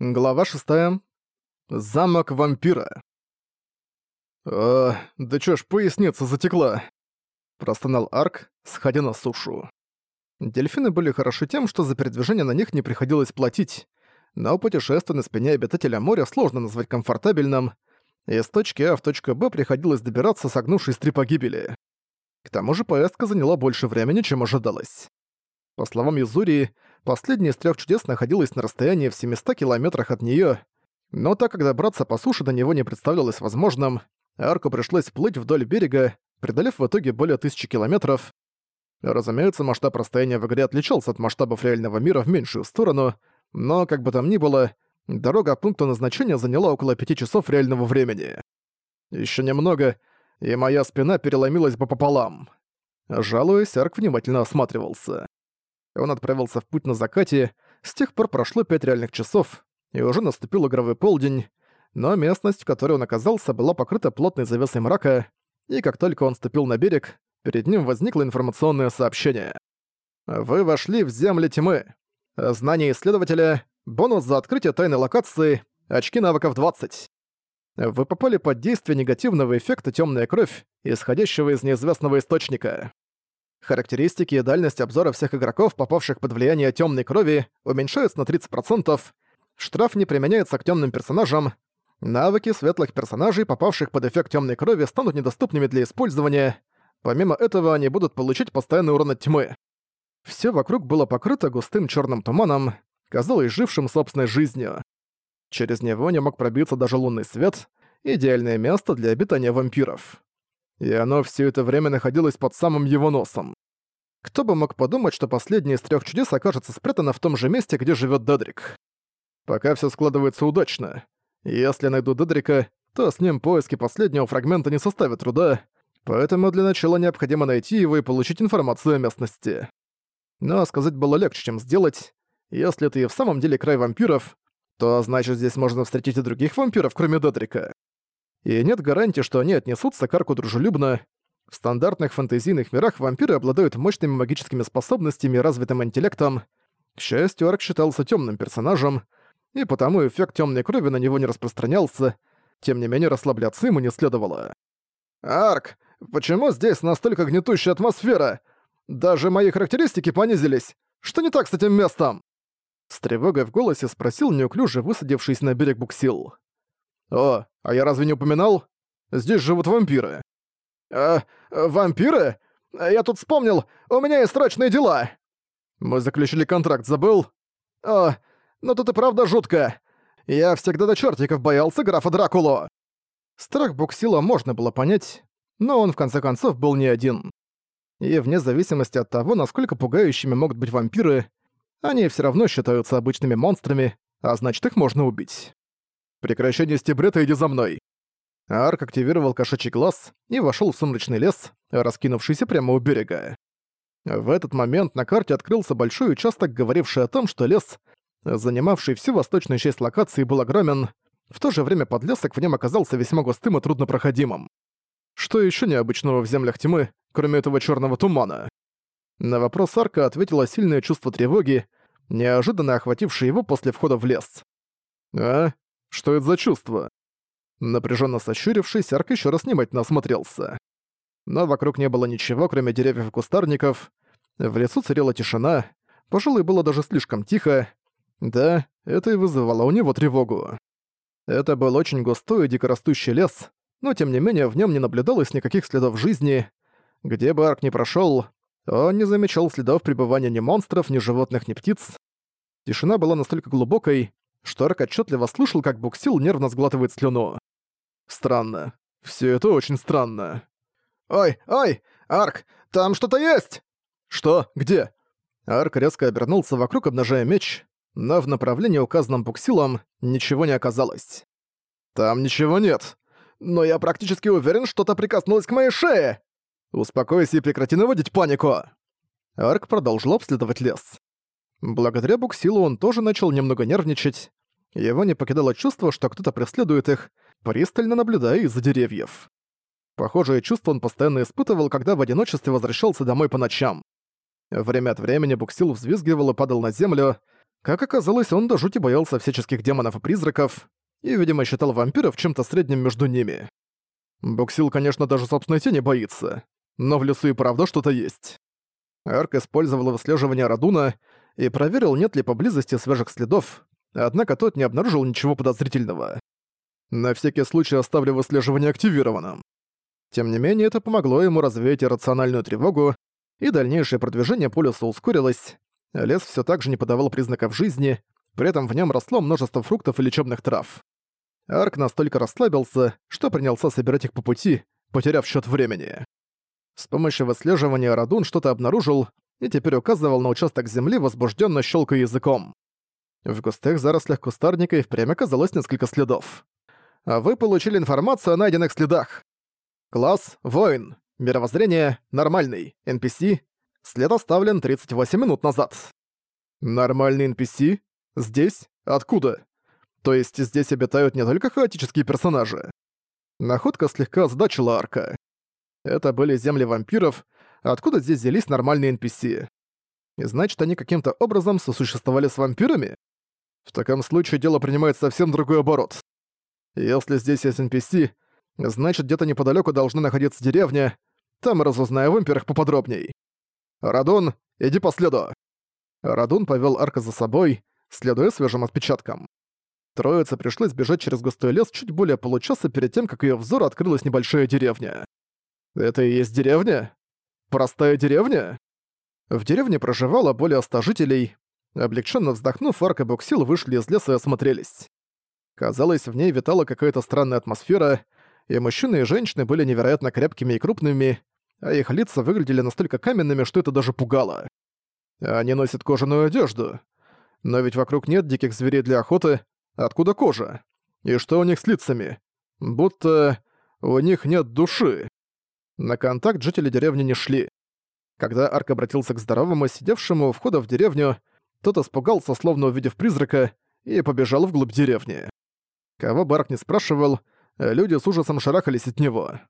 Глава 6. Замок вампира. «Э, да чё ж, поясница затекла!» Простонал Арк, сходя на сушу. Дельфины были хороши тем, что за передвижение на них не приходилось платить, но путешествие на спине обитателя моря сложно назвать комфортабельным, и с точки А в точку Б приходилось добираться, согнувшись три погибели. К тому же поездка заняла больше времени, чем ожидалось. По словам Юзурии, Последняя из трех чудес находилась на расстоянии в 700 километрах от нее, но так как добраться по суше до него не представлялось возможным, арку пришлось плыть вдоль берега, преодолев в итоге более тысячи километров. Разумеется, масштаб расстояния в игре отличался от масштабов реального мира в меньшую сторону, но, как бы там ни было, дорога от пункта назначения заняла около пяти часов реального времени. Еще немного, и моя спина переломилась бы пополам. Жалуясь, Арк внимательно осматривался. Он отправился в путь на закате, с тех пор прошло пять реальных часов, и уже наступил игровой полдень, но местность, в которой он оказался, была покрыта плотной завесой мрака, и как только он ступил на берег, перед ним возникло информационное сообщение. «Вы вошли в земли тьмы. Знание исследователя, бонус за открытие тайной локации, очки навыков 20. Вы попали под действие негативного эффекта «Тёмная кровь», исходящего из неизвестного источника. Характеристики и дальность обзора всех игроков, попавших под влияние темной крови, уменьшаются на 30%, штраф не применяется к темным персонажам, навыки светлых персонажей, попавших под эффект темной крови, станут недоступными для использования, помимо этого они будут получить постоянный урон от тьмы. Все вокруг было покрыто густым черным туманом, казалось жившим собственной жизнью. Через него не мог пробиться даже лунный свет, идеальное место для обитания вампиров и оно все это время находилось под самым его носом. Кто бы мог подумать, что последнее из трех чудес окажется спрятано в том же месте, где живет Дедрик. Пока все складывается удачно. Если я найду Дедрика, то с ним поиски последнего фрагмента не составят труда, поэтому для начала необходимо найти его и получить информацию о местности. Но сказать было легче, чем сделать. Если это и в самом деле край вампиров, то значит здесь можно встретить и других вампиров, кроме Дедрика и нет гарантии, что они отнесутся к арку дружелюбно. В стандартных фэнтезийных мирах вампиры обладают мощными магическими способностями и развитым интеллектом. К счастью, Арк считался темным персонажем, и потому эффект темной крови на него не распространялся, тем не менее расслабляться ему не следовало. «Арк, почему здесь настолько гнетущая атмосфера? Даже мои характеристики понизились. Что не так с этим местом?» С тревогой в голосе спросил неуклюже высадившийся на берег буксил. «О, а я разве не упоминал? Здесь живут вампиры». «Э, вампиры? Я тут вспомнил, у меня есть срочные дела!» «Мы заключили контракт, забыл?» «О, но тут и правда жутко. Я всегда до чертиков боялся графа Дракулу». Страх Буксила можно было понять, но он в конце концов был не один. И вне зависимости от того, насколько пугающими могут быть вампиры, они все равно считаются обычными монстрами, а значит их можно убить. Прекращай нести бред иди за мной!» Арк активировал кошачий глаз и вошел в сумрачный лес, раскинувшийся прямо у берега. В этот момент на карте открылся большой участок, говоривший о том, что лес, занимавший всю восточную часть локации, был огромен, в то же время подлесок в нем оказался весьма густым и труднопроходимым. Что еще необычного в землях тьмы, кроме этого черного тумана? На вопрос Арка ответило сильное чувство тревоги, неожиданно охватившее его после входа в лес. «А? Что это за чувство? Напряженно сощурившись, Арк еще раз внимательно осмотрелся. Но вокруг не было ничего, кроме деревьев и кустарников. В лесу царила тишина, пожалуй, было даже слишком тихо. Да, это и вызывало у него тревогу. Это был очень густой и дикорастущий лес, но тем не менее в нем не наблюдалось никаких следов жизни. Где бы Арк ни прошел, он не замечал следов пребывания ни монстров, ни животных, ни птиц. Тишина была настолько глубокой, что Арк отчетливо слышал, как Буксил нервно сглатывает слюну. Странно. Все это очень странно. «Ой, ой! Арк, там что-то есть!» «Что? Где?» Арк резко обернулся вокруг, обнажая меч, но в направлении, указанном Буксилом, ничего не оказалось. «Там ничего нет. Но я практически уверен, что-то прикоснулось к моей шее!» «Успокойся и прекрати наводить панику!» Арк продолжил обследовать лес. Благодаря Буксилу он тоже начал немного нервничать. Его не покидало чувство, что кто-то преследует их, пристально наблюдая из-за деревьев. Похожее чувство он постоянно испытывал, когда в одиночестве возвращался домой по ночам. Время от времени Буксил взвизгивал и падал на землю. Как оказалось, он до жути боялся всяческих демонов и призраков, и, видимо, считал вампиров чем-то средним между ними. Буксил, конечно, даже собственной тени боится, но в лесу и правда что-то есть. Арк использовал выслеживание Радуна и проверил, нет ли поблизости свежих следов, однако тот не обнаружил ничего подозрительного. На всякий случай оставлю выслеживание активированным. Тем не менее, это помогло ему развеять иррациональную тревогу, и дальнейшее продвижение полюса ускорилось. Лес все так же не подавал признаков жизни, при этом в нем росло множество фруктов и лечебных трав. Арк настолько расслабился, что принялся собирать их по пути, потеряв счет времени. С помощью выслеживания Радун что-то обнаружил и теперь указывал на участок земли, возбужденно щелкая языком. В густых зарослях кустарника и впрямь оказалось несколько следов. А вы получили информацию о найденных следах. Класс — воин. Мировоззрение — нормальный. NPC — след оставлен 38 минут назад. Нормальный NPC? Здесь? Откуда? То есть здесь обитают не только хаотические персонажи? Находка слегка озадачила Арка. Это были земли вампиров, откуда здесь взялись нормальные NPC. Значит, они каким-то образом сосуществовали с вампирами? В таком случае дело принимает совсем другой оборот. Если здесь есть NPC, значит, где-то неподалеку должна находиться деревня, там разузнаю в вампирах поподробней. Радун, иди по следу. Радун повел Арка за собой, следуя свежим отпечаткам. Троице пришлось бежать через густой лес чуть более получаса перед тем, как ее взору открылась небольшая деревня. Это и есть деревня? Простая деревня? В деревне проживало более ста жителей. Облегченно вздохнув, Арк и Буксил вышли из леса и осмотрелись. Казалось, в ней витала какая-то странная атмосфера, и мужчины и женщины были невероятно крепкими и крупными, а их лица выглядели настолько каменными, что это даже пугало. Они носят кожаную одежду. Но ведь вокруг нет диких зверей для охоты. Откуда кожа? И что у них с лицами? Будто у них нет души. На контакт жители деревни не шли. Когда Арк обратился к здоровому, сидевшему у входа в деревню, тот испугался, словно увидев призрака, и побежал вглубь деревни. Кого бы Арк не спрашивал, люди с ужасом шарахались от него.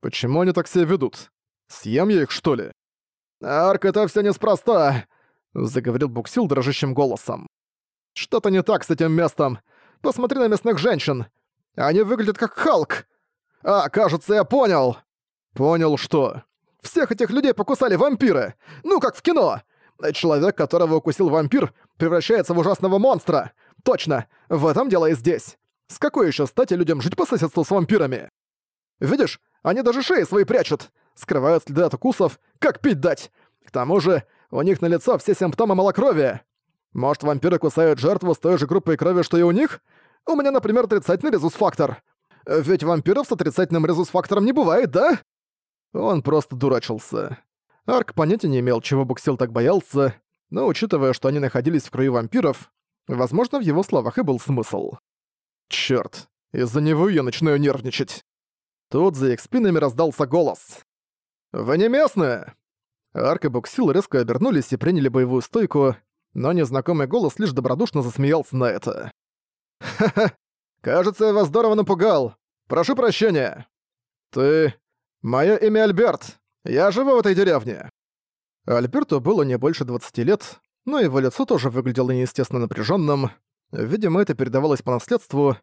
Почему они так себя ведут? Съем я их, что ли? «Арк, это все неспроста!» — заговорил Буксил дрожащим голосом. «Что-то не так с этим местом. Посмотри на местных женщин. Они выглядят как Халк. А, кажется, я понял!» «Понял что? Всех этих людей покусали вампиры! Ну, как в кино! Человек, которого укусил вампир, превращается в ужасного монстра! Точно! В этом дело и здесь! С какой еще стати людям жить по соседству с вампирами? Видишь, они даже шеи свои прячут! Скрывают следы от укусов, как пить дать! К тому же, у них на лицо все симптомы малокровия! Может, вампиры кусают жертву с той же группой крови, что и у них? У меня, например, отрицательный резус-фактор. Ведь вампиров с отрицательным резус-фактором не бывает, да? Он просто дурачился. Арк понятия не имел, чего Буксил так боялся, но учитывая, что они находились в краю вампиров, возможно, в его словах и был смысл. Чёрт, из-за него я начинаю нервничать. Тут за их спинами раздался голос. «Вы не местные!» Арк и Буксил резко обернулись и приняли боевую стойку, но незнакомый голос лишь добродушно засмеялся на это. «Ха-ха! Кажется, я вас здорово напугал! Прошу прощения!» «Ты... «Моё имя Альберт. Я живу в этой деревне». Альберту было не больше 20 лет, но его лицо тоже выглядело неестественно напряженным. Видимо, это передавалось по наследству.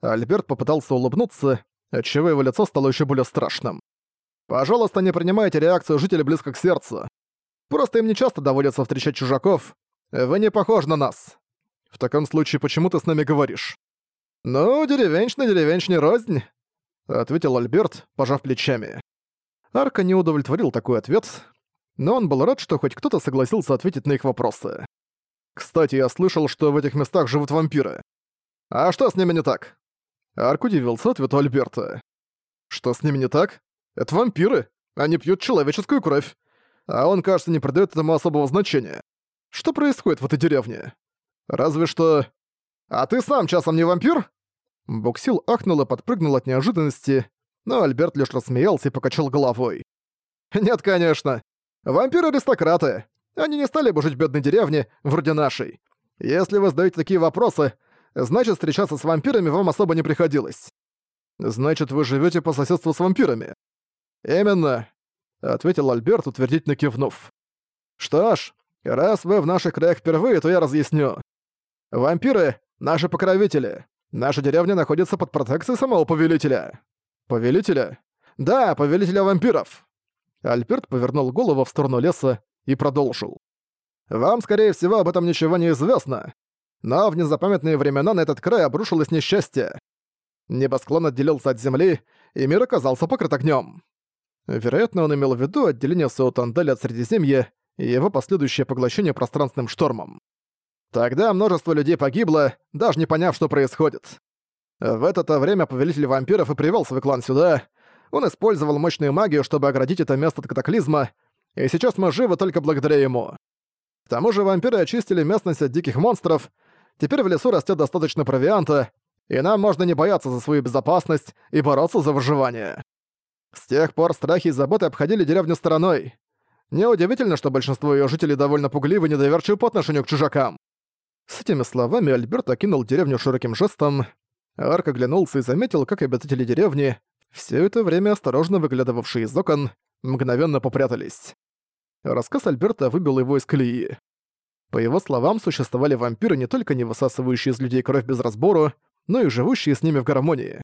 Альберт попытался улыбнуться, отчего его лицо стало еще более страшным. «Пожалуйста, не принимайте реакцию жителей близко к сердцу. Просто им не часто доводится встречать чужаков. Вы не похожи на нас. В таком случае, почему ты с нами говоришь?» «Ну, деревенщина деревенщине рознь», — ответил Альберт, пожав плечами. Арка не удовлетворил такой ответ, но он был рад, что хоть кто-то согласился ответить на их вопросы. «Кстати, я слышал, что в этих местах живут вампиры. А что с ними не так?» Арк удивился ответу Альберта. «Что с ними не так? Это вампиры. Они пьют человеческую кровь. А он, кажется, не придает этому особого значения. Что происходит в этой деревне? Разве что... А ты сам часом не вампир?» Буксил ахнул и подпрыгнул от неожиданности, но Альберт лишь рассмеялся и покачал головой. «Нет, конечно. Вампиры-аристократы. Они не стали бы жить в бедной деревне, вроде нашей. Если вы задаете такие вопросы, значит, встречаться с вампирами вам особо не приходилось. Значит, вы живете по соседству с вампирами. Именно, ответил Альберт, утвердительно кивнув. Что ж, раз вы в наших краях впервые, то я разъясню. «Вампиры — наши покровители. Наша деревня находится под протекцией самого повелителя». «Повелителя?» «Да, повелителя вампиров!» Альберт повернул голову в сторону леса и продолжил. «Вам, скорее всего, об этом ничего не известно. Но в незапамятные времена на этот край обрушилось несчастье. Небосклон отделился от земли, и мир оказался покрыт огнем. Вероятно, он имел в виду отделение Саутандаля от Средиземья и его последующее поглощение пространственным штормом. Тогда множество людей погибло, даже не поняв, что происходит. В это время повелитель вампиров и привел свой клан сюда. Он использовал мощную магию, чтобы оградить это место от катаклизма, и сейчас мы живы только благодаря ему. К тому же вампиры очистили местность от диких монстров, теперь в лесу растет достаточно провианта, и нам можно не бояться за свою безопасность и бороться за выживание. С тех пор страхи и заботы обходили деревню стороной. Неудивительно, что большинство ее жителей довольно пугливы и недоверчивы по отношению к чужакам. С этими словами Альберт окинул деревню широким жестом. Арк оглянулся и заметил, как обитатели деревни, все это время осторожно выглядывавшие из окон, мгновенно попрятались. Рассказ Альберта выбил его из колеи. По его словам, существовали вампиры, не только не высасывающие из людей кровь без разбору, но и живущие с ними в гармонии.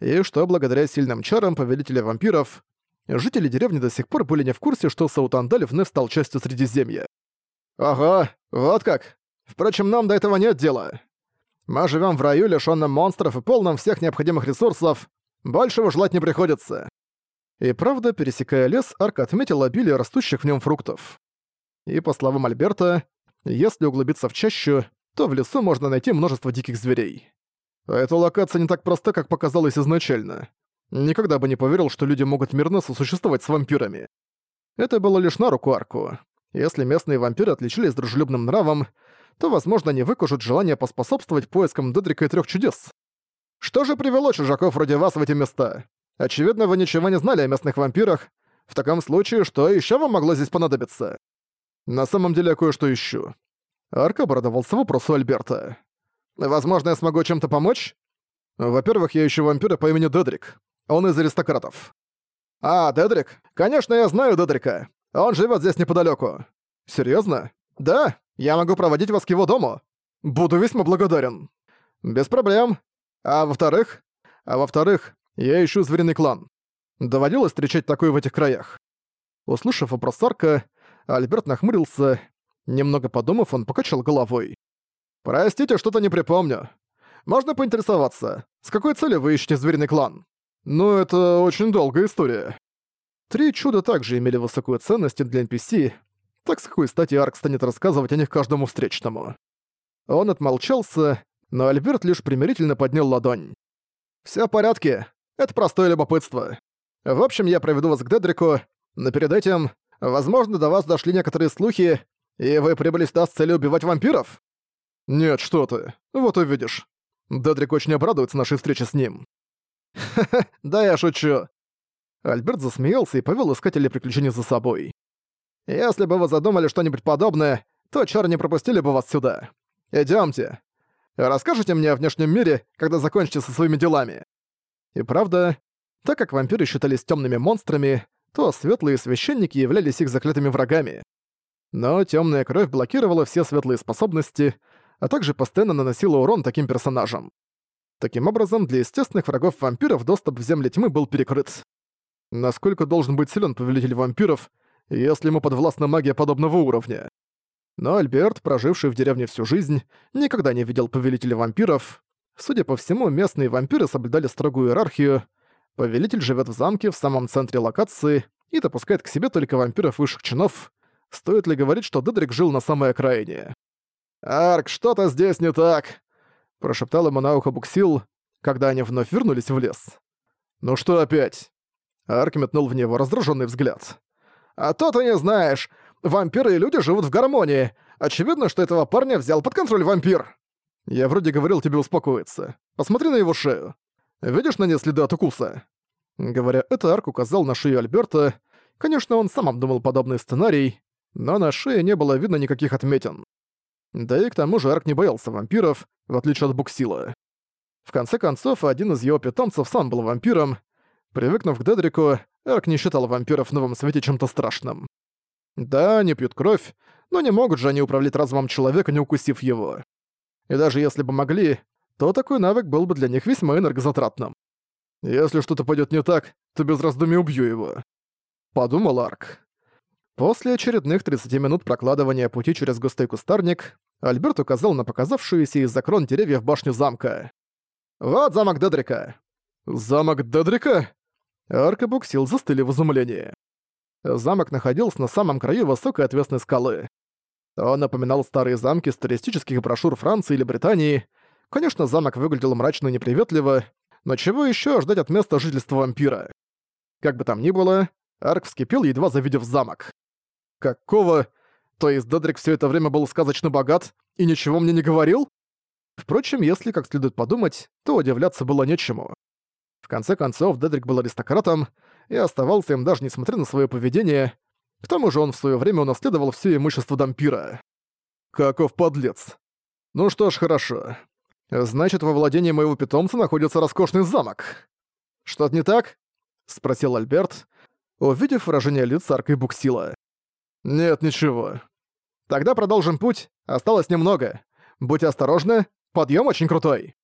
И что благодаря сильным чарам повелителя вампиров, жители деревни до сих пор были не в курсе, что Саутандаль вновь стал частью Средиземья. «Ага, вот как. Впрочем, нам до этого нет дела. Мы живем в раю, лишённом монстров и полном всех необходимых ресурсов. Большего желать не приходится». И правда, пересекая лес, Арк отметил обилие растущих в нем фруктов. И по словам Альберта, если углубиться в чащу, то в лесу можно найти множество диких зверей. Эта локация не так проста, как показалось изначально. Никогда бы не поверил, что люди могут мирно сосуществовать с вампирами. Это было лишь на руку арку. Если местные вампиры отличились дружелюбным нравом, то, возможно, они выкажут желание поспособствовать поискам Дедрика и Трёх Чудес. Что же привело чужаков вроде вас в эти места? Очевидно, вы ничего не знали о местных вампирах. В таком случае, что еще вам могло здесь понадобиться? На самом деле, я кое-что ищу. Арк обрадовался вопросу Альберта. Возможно, я смогу чем-то помочь? Во-первых, я ищу вампира по имени Дедрик. Он из аристократов. А, Дедрик? Конечно, я знаю Дедрика. Он живет здесь неподалеку. Серьезно? Да, я могу проводить вас к его дому. Буду весьма благодарен. Без проблем. А во-вторых? А во-вторых, я ищу звериный клан. Доводилось встречать такой в этих краях. Услышав вопрос Арка, Альберт нахмурился. Немного подумав, он покачал головой. «Простите, что-то не припомню. Можно поинтересоваться, с какой целью вы ищете звериный клан?» «Ну, это очень долгая история». Три чуда также имели высокую ценность для NPC, так с какой стати Арк станет рассказывать о них каждому встречному? Он отмолчался, но Альберт лишь примирительно поднял ладонь. «Всё в порядке. Это простое любопытство. В общем, я проведу вас к Дедрику, но перед этим, возможно, до вас дошли некоторые слухи, и вы прибыли сюда с целью убивать вампиров?» «Нет, что ты. Вот увидишь. Дедрик очень обрадуется нашей встрече с ним». «Ха-ха, да я шучу». Альберт засмеялся и повел искателей приключений за собой. «Если бы вы задумали что-нибудь подобное, то чары не пропустили бы вас сюда. Идёмте. Расскажите мне о внешнем мире, когда закончите со своими делами». И правда, так как вампиры считались тёмными монстрами, то светлые священники являлись их заклятыми врагами. Но тёмная кровь блокировала все светлые способности, а также постоянно наносила урон таким персонажам. Таким образом, для естественных врагов вампиров доступ в земли тьмы был перекрыт. Насколько должен быть силен повелитель вампиров, если ему подвластна магия подобного уровня? Но Альберт, проживший в деревне всю жизнь, никогда не видел повелителя вампиров. Судя по всему, местные вампиры соблюдали строгую иерархию. Повелитель живет в замке в самом центре локации и допускает к себе только вампиров высших чинов. Стоит ли говорить, что Дедрик жил на самой окраине? «Арк, что-то здесь не так!» — прошептал ему на ухо Буксил, когда они вновь вернулись в лес. «Ну что опять?» Арк метнул в него раздраженный взгляд. «А то ты не знаешь! Вампиры и люди живут в гармонии! Очевидно, что этого парня взял под контроль вампир!» «Я вроде говорил тебе успокоиться. Посмотри на его шею. Видишь на ней следы от укуса?» Говоря это, Арк указал на шею Альберта. Конечно, он сам обдумал подобный сценарий, но на шее не было видно никаких отметин. Да и к тому же Арк не боялся вампиров, в отличие от Буксила. В конце концов, один из его питомцев сам был вампиром. Привыкнув к Дедрику, Арк не считал вампиров в новом свете чем-то страшным. Да, они пьют кровь, но не могут же они управлять разумом человека, не укусив его. И даже если бы могли, то такой навык был бы для них весьма энергозатратным. Если что-то пойдет не так, то без раздумий убью его. Подумал Арк. После очередных 30 минут прокладывания пути через густой кустарник, Альберт указал на показавшуюся из-за крон деревьев башню замка. «Вот замок Дедрика!» «Замок Дедрика?» Арк и Буксил застыли в изумлении. Замок находился на самом краю высокой отвесной скалы. Он напоминал старые замки с туристических брошюр Франции или Британии. Конечно, замок выглядел мрачно и неприветливо, но чего еще ждать от места жительства вампира? Как бы там ни было, Арк вскипел, едва завидев замок. Какого? То есть Дедрик все это время был сказочно богат и ничего мне не говорил? Впрочем, если как следует подумать, то удивляться было нечему. В конце концов, Дедрик был аристократом и оставался им даже несмотря на свое поведение. К тому же он в свое время унаследовал все имущество Дампира. Каков подлец. Ну что ж, хорошо. Значит, во владении моего питомца находится роскошный замок. Что-то не так? Спросил Альберт, увидев выражение лица Арка и Буксила. «Нет, ничего. Тогда продолжим путь. Осталось немного. Будь осторожны, подъем очень крутой».